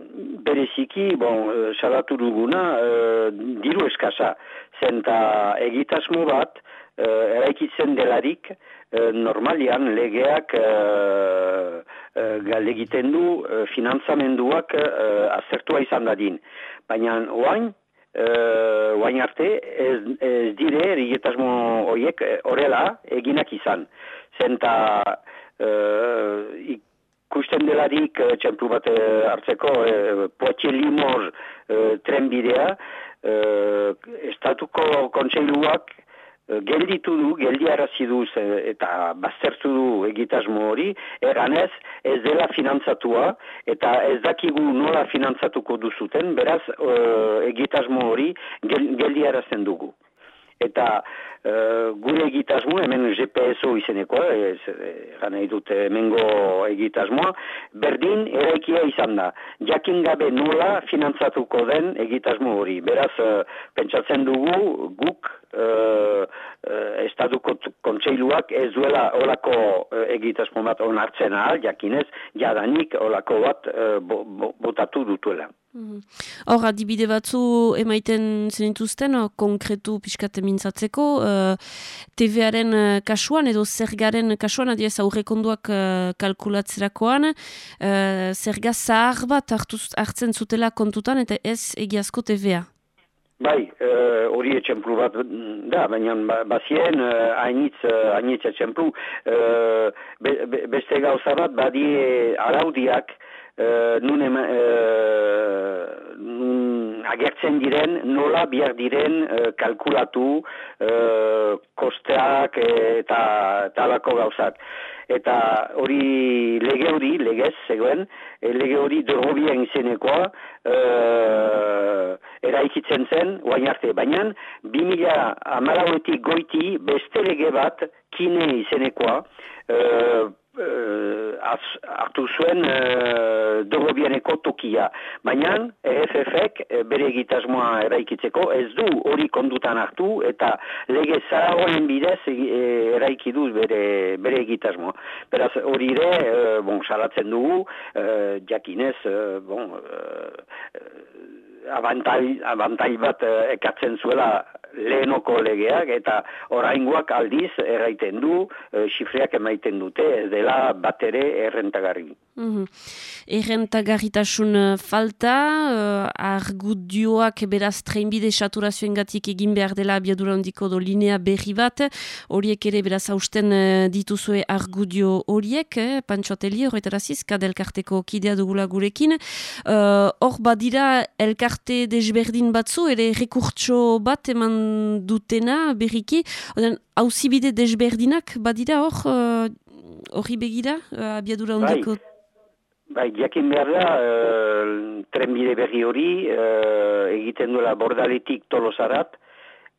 bereziki, bon, uh, salatu duguna, uh, diru eskasa, zenta egitasmo bat, uh, eraikitzen delarik, uh, normalian legeak uh, uh, galegiten du uh, finantzamenduak uh, azertua izan dadin. Baina oain, uh, oain arte, ez, ez dire egitasmo horiek horrela eginak izan. Zenta uh, ikusten delarik, uh, txemplu bat hartzeko, uh, Poitiers Limoges uh, trenbidea, uh, estatuko kontseiluak gelditu du, geldiarazi du eta baztertu du egitasmo hori, eganez ez dela finantzatua eta ez dakigu nola finantzatuko duzuten, beraz uh, egitasmo hori gel, geldiarazten dugu. Eta uh, gure egitasmo, hemen GPSO izenekoa, ez, egan nahi dut hemengo egitasmoa, berdin eraikia izan da. Jakin gabe nola finantzatuko den egitasmo hori. Beraz, eh, pentsatzen dugu guk uh, uh, estatuko kontseiluak ez duela olako uh, egitasmo bat onartzen ahal, jakinez, jadanik olako bat uh, bo, bo, botatu dutuela. Mhm. Hor, adibide batzu emaiten zenituzten, konkretu pixkate mintzatzeko, uh, TV-aren uh, kasuan edo zergaren kasuan, adiez aurrekonduak uh, kalkulatzerakoan, uh, zerga zahar bat hartuz, hartzen zutela kontutan eta ez egiazko TVA. Bai, eh, hori etxemplu bat mm, da, baina ba- bazien hainitz, uh, hainitz etxemplu. Uh, be, be, beste gauza bat badie araudiak uh, nun, ema, uh, nun agertzen diren nola bihar diren uh, kalkulatu uh, kosteak eta talako gauzak. Eta hori lege hori, legez, zegoen, eh, lege hori dorrobien izenekoa, uh, eraikitzen zen, oain arte, baina 2000 amalauetik goiti beste lege bat, kine izenekoa, uh, uh, az- hartu zuen uh, dorrobieneko tokia. Baina EFF-ek eh, bere egitasmoa eraikitzeko ez du hori kondutan hartu eta lege zahoen bidez eh, eraiki du bere, bere egitasmoa. Beraz hori ere, eh, bon, salatzen dugu, eh, jakinez, eh, bon, eh, abantai, abantai bat eh, ekatzen zuela lehenoko legeak eta oraingoak aldiz erraiten du, eh, xifreak emaiten dute, ez dela bat ere errentagarri. Mhm. Errentagarritasun eh, falta, uh, argudioak beraz trenbide saturazioen gatik egin behar dela abiadura handiko do linea berri bat, horiek ere beraz hausten uh, dituzue argudio horiek, eh, pantxoteli horretaraziz, kadelkarteko kidea dugula gurekin. Hor badira elkarte desberdin batzu, ere rekurtso bat eman dutena berriki, hauzibide desberdinak badira hor, eh, horri begira, uh, abiadura Bai. handiko Bai, jakin behar da, eh, trenbide berri hori eh, egiten duela bordaletik tolosarat,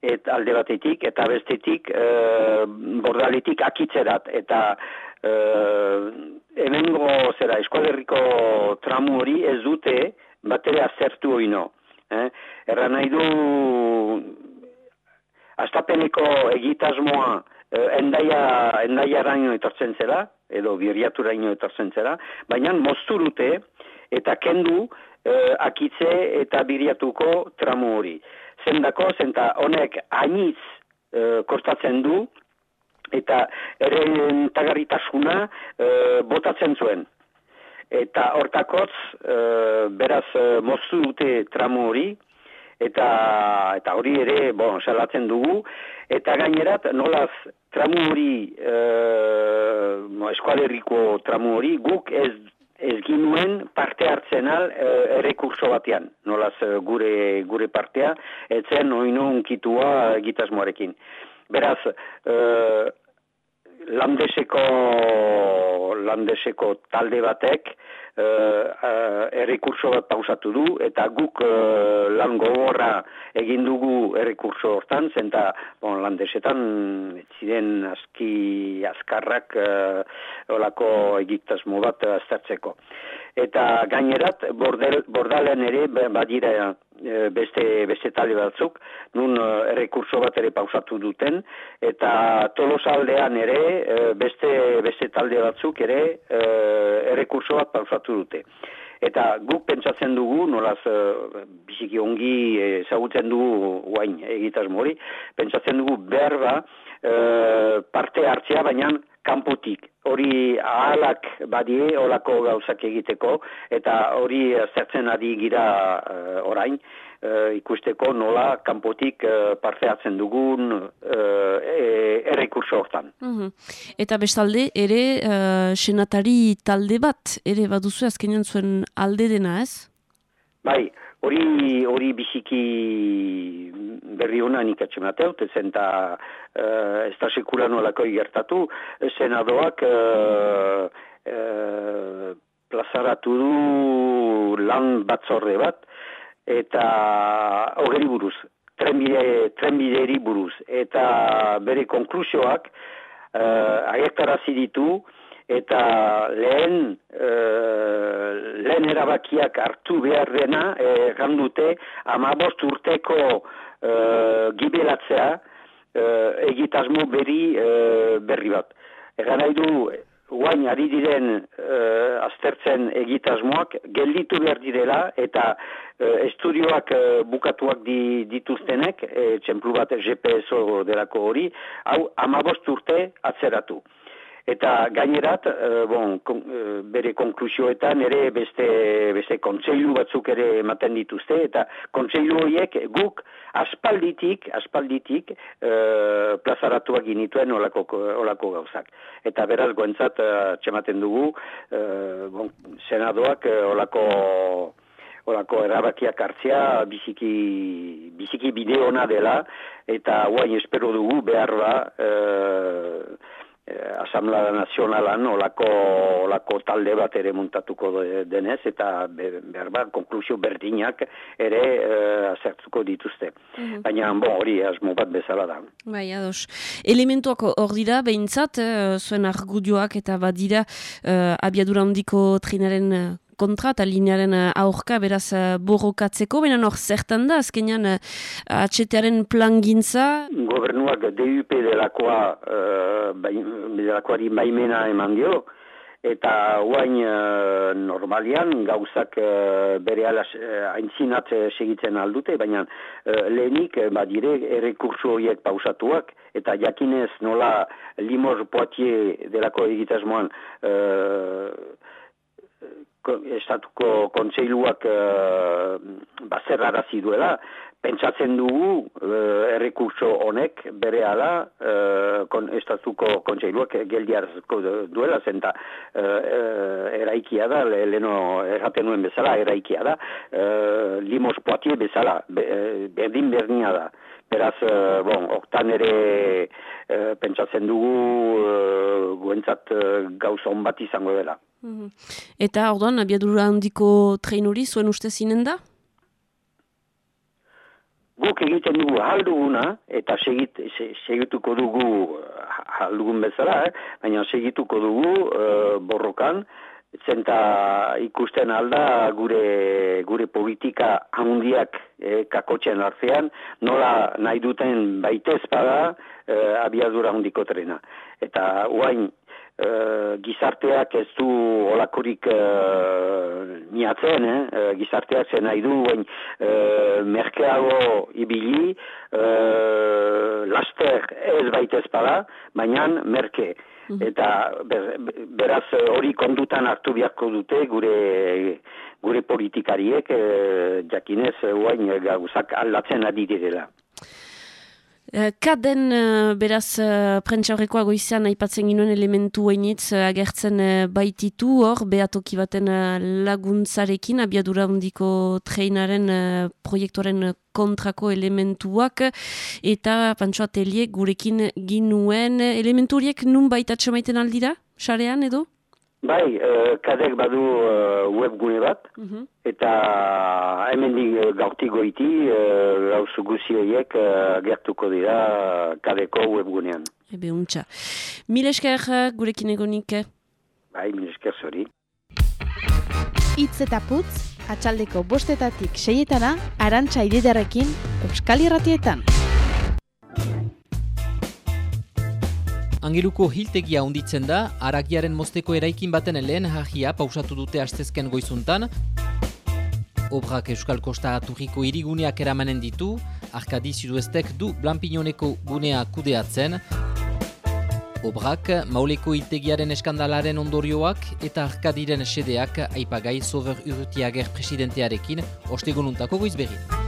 et alde batetik, eta bestetik eh, bordaletik akitzerat. Eta eh, hemengo zera, eskualerriko tramu hori ez dute batere azertu oino. Eh? Erra nahi du astapeneko egitasmoa eh, endaia, endaiaraino etortzen zela, edo birriaturaino etortzen zela, baina moztu dute eta kendu eh, akitze eta biriatuko tramu hori. Zendako, zenta honek hainitz eh, kostatzen du, eta ere tagarritasuna eh, botatzen zuen. Eta hortakotz, eh, beraz, eh, moztu dute tramu hori, eta eta hori ere bon salatzen dugu. Eta gainerat nolaz tramu hori eh eskualerriko tramu hori guk ez ez ginuen parte hartzen al e, errekurso batean, nolaz e, gure, gure partea, etzen oino unkitua egitasmoarekin. Beraz, e, landeseko, landeseko talde batek e, errekurso bat pausatu du, eta guk e, lan gogorra egin dugu errekurso hortan, zenta bon, landesetan ziren aski azkarrak e, olako egitasmo bat aztertzeko. Eta gainerat, bordel, bordalen ere badira e, beste, beste talde batzuk, nun e, errekurso bat ere pausatu duten, eta tolosaldean ere e, beste, beste talde batzuk ere errekurso bat pausatu dute. Eta guk pentsatzen dugu, nolaz biziki ongi ezagutzen dugu guain egitaz mori, pentsatzen dugu uh, parte hartzea, baina kanpotik. Hori ahalak badie olako gauzak egiteko, eta hori zertzen adi gira uh, orain, ikusteko nola kanpotik uh, parte hartzen dugun uh, errekurso hortan. Mhm. Eta bestalde, ere, uh, senatari talde bat, ere baduzu azkenean zuen alde dena, ez? Bai, hori hori biziki berri hona nik atxematea, zen eta uh, ez da sekula nolako gertatu, senadoak uh, uh, plazaratu du lan batzorre bat, eta hogeri buruz, trenbide, trenbideri buruz, eta bere konklusioak uh, agertarazi ditu, eta lehen uh, lehen erabakiak hartu behar dena egan dute amabost urteko uh, gibelatzea uh, egitasmo berri uh, berri bat. Egan nahi du, guain ari diren uh, aztertzen egitasmoak gelditu behar direla eta uh, estudioak uh, bukatuak di, dituztenek, e, txemplu bat GPSO delako hori, hau amabost urte atzeratu. Eta gainerat, uh, bon, kon, uh, bere konklusioetan ere beste, beste kontseilu batzuk ere ematen dituzte, eta kontseilu horiek guk aspalditik, aspalditik uh, plazaratuak ginituen olako, olako gauzak. Eta beraz goentzat uh, txematen dugu, uh, bon, senadoak uh, olako olako erabakiak hartzea biziki, biziki bideona dela, eta guain espero dugu behar da, eh, Asamblea Nazionalan olako, olako talde bat ere muntatuko denez eta behar bat konklusio berdinak ere eh, azertuko dituzte. Mhm. Baina bon, hori asmo bat bezala da. Bai, ados. Elementuak hor dira, behintzat, eh, zuen argudioak eta badira eh, abiadura handiko trinaren eh, kontra eta linearen eh, aurka beraz uh, borrokatzeko, baina hor zertan da, azkenean uh, atxetearen plan gintza? Gobernuak DUP delakoa, uh, bai, delakoari baimena eman dio, eta guain uh, normalian gauzak uh, bere alas haintzinat uh, segitzen aldute, baina uh, lehenik uh, badire errekursu horiek pausatuak, eta jakinez nola Limor Poitier delako egitasmoan uh, estatuko kontseiluak uh, bazerrarazi duela, pentsatzen dugu uh, errekurso honek bere ala uh, kon, estatuko kontseiluak geldiarazko duela, zenta uh, eraikia da, leheno erraten nuen bezala, eraikia da, uh, limos poatie bezala, berdin bernia da. Beraz, uh, bon, oktan ere uh, pentsatzen dugu uh, guentzat gauza hon bat izango dela. Mhm. Eta orduan, abiadura handiko train hori zuen uste zinen da? Guk egiten dugu halduguna, eta segit, segituko dugu haldugun bezala, eh? baina segituko dugu uh, borrokan, zenta ikusten alda gure, gure politika handiak eh, kakotzen artean, nola nahi duten baitez bada eh, abiadura handiko trena. Eta uain Uh, gizarteak ez du olakorik uh, niatzen, eh? uh, gizarteak zen nahi du uh, merkeago ibili, uh, laster ez baita ezpada, baina merke. eta ber, beraz hori kondutan hartu beharko dute gure gure politikariek e, jakinez guain gauzak aldatzen ari direla. Eh, Kaden, uh, beraz, uh, prentxaurrekoa goizean aipatzen ginoen elementu hainitz agertzen baititu hor, behatoki baten laguntzarekin, abiadura hundiko treinaren proiektuaren kontrako elementuak, eta pantsoa gurekin ginuen elementu horiek nun baita txamaiten aldira, sarean edo? Bai, uh, kadek badu uh, webgune bat, Mhm. eta hemen uh, gaurti goiti uh, gauzu guzioiek uh, gertuko dira kadeko webgunean. Ebe untxa. Mil esker gurekin egonik. eh? Bai, min esker zori. Itz eta putz, atxaldeko bostetatik seietana, arantxa ididarekin, Euskal Irratietan. Angeluko hiltegia unditzen da, aragiaren mozteko eraikin baten lehen jajia pausatu dute astezken goizuntan. Obrak Euskal Kosta aturriko iriguneak eramanen ditu, Arkadi Suduestek du Blanpinoneko gunea kudeatzen. Obrak, mauleko hiltegiaren eskandalaren ondorioak eta Arkadiren esedeak aipagai Sover Urrutiager presidentearekin ostegununtako goizberri.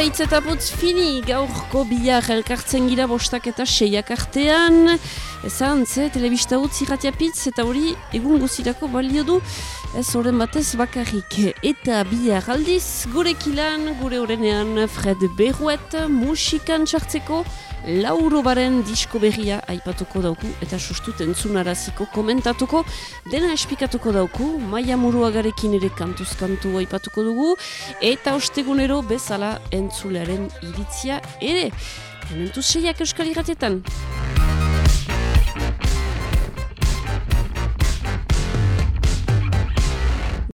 Eta hitz eta putz fini gaurko bihar elkartzen gira bostak eta seiak artean. Ezan, ze, telebista utzi irratiapitz eta hori egun guzirako balio du ez horren batez bakarrik. Eta bihar aldiz gure kilan, gure horrenean Fred Berruet musikan txartzeko Lauro baren disko berria aipatuko dauku eta sustut entzunaraziko komentatuko dena espikatuko dauku maia muruagarekin ere kantuzkantu aipatuko dugu eta ostegunero bezala entzulearen iritzia ere. Hementuz seiak euskal irratietan.